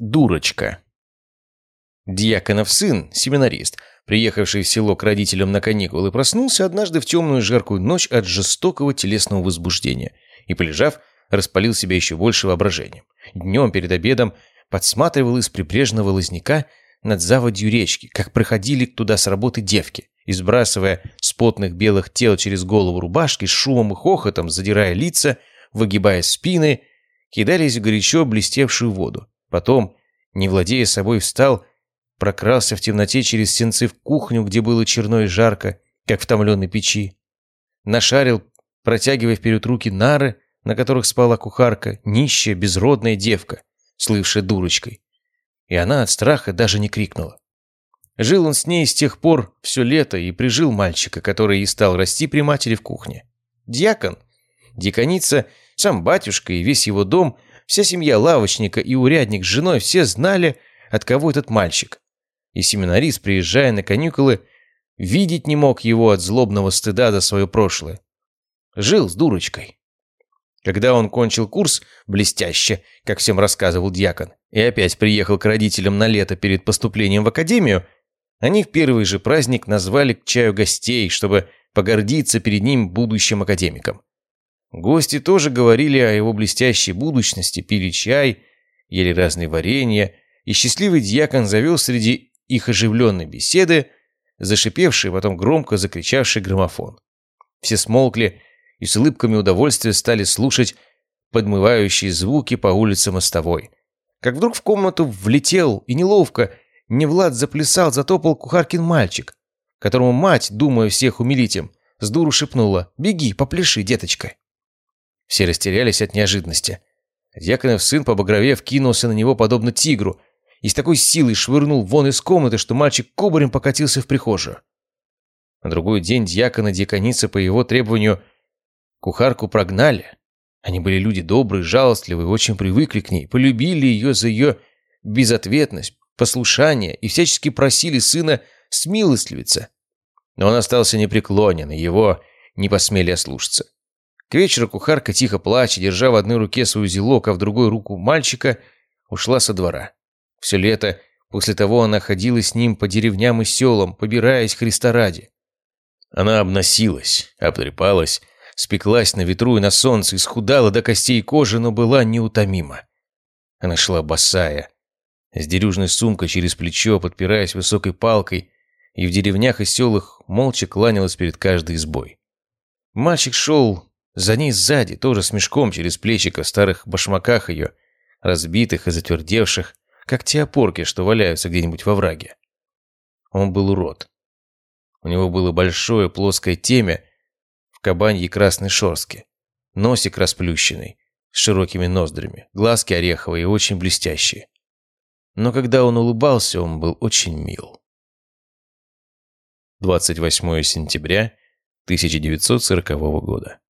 Дурочка. Дьяконов сын, семинарист, приехавший в село к родителям на каникулы, проснулся однажды в темную жаркую ночь от жестокого телесного возбуждения и, полежав, распалил себя еще больше воображением. Днем перед обедом подсматривал из прибрежного лозняка над заводью речки, как проходили туда с работы девки, и сбрасывая с потных белых тел через голову рубашки, с шумом и хохотом, задирая лица, выгибая спины, кидались в горячо блестевшую воду. Потом, не владея собой, встал, прокрался в темноте через сенцы в кухню, где было черно и жарко, как в томленной печи. Нашарил, протягивая вперед руки нары, на которых спала кухарка, нищая, безродная девка, слывшая дурочкой. И она от страха даже не крикнула. Жил он с ней с тех пор все лето и прижил мальчика, который и стал расти при матери в кухне. Дьякон, диконица, сам батюшка и весь его дом – Вся семья лавочника и урядник с женой все знали, от кого этот мальчик. И семинарист, приезжая на каникулы, видеть не мог его от злобного стыда за свое прошлое. Жил с дурочкой. Когда он кончил курс, блестяще, как всем рассказывал дьякон, и опять приехал к родителям на лето перед поступлением в академию, они в первый же праздник назвали к чаю гостей, чтобы погордиться перед ним будущим академиком. Гости тоже говорили о его блестящей будущности, пили чай, ели разные варенья, и счастливый дьякон завел среди их оживленной беседы зашипевший, потом громко закричавший граммофон. Все смолкли и с улыбками удовольствия стали слушать подмывающие звуки по улице мостовой. Как вдруг в комнату влетел и неловко, не Влад заплясал, затопал кухаркин мальчик, которому мать, думая всех умилить им, дуру шепнула «Беги, попляши, деточка». Все растерялись от неожиданности. Дьяконов сын, побагровев, кинулся на него подобно тигру и с такой силой швырнул вон из комнаты, что мальчик кубарем покатился в прихожую. На другой день дьякон дьяконица по его требованию кухарку прогнали. Они были люди добрые, жалостливые, очень привыкли к ней, полюбили ее за ее безответность, послушание и всячески просили сына смилостливиться. Но он остался непреклонен, и его не посмели ослушаться. К вечеру кухарка, тихо плача, держа в одной руке свой узелок, а в другой руку мальчика, ушла со двора. Все лето после того она ходила с ним по деревням и селам, побираясь Христа ради. Она обносилась, обтрепалась, спеклась на ветру и на солнце, исхудала до костей кожи, но была неутомима. Она шла босая, с дерюжной сумкой через плечо, подпираясь высокой палкой, и в деревнях и селах молча кланялась перед каждой избой. Мальчик шел за ней сзади, тоже с мешком через плечико в старых башмаках ее, разбитых и затвердевших, как те опорки, что валяются где-нибудь во враге. Он был урод. У него было большое плоское темя в кабаньей красной шорстке, носик расплющенный, с широкими ноздрями, глазки ореховые и очень блестящие. Но когда он улыбался, он был очень мил. 28 сентября 1940 года.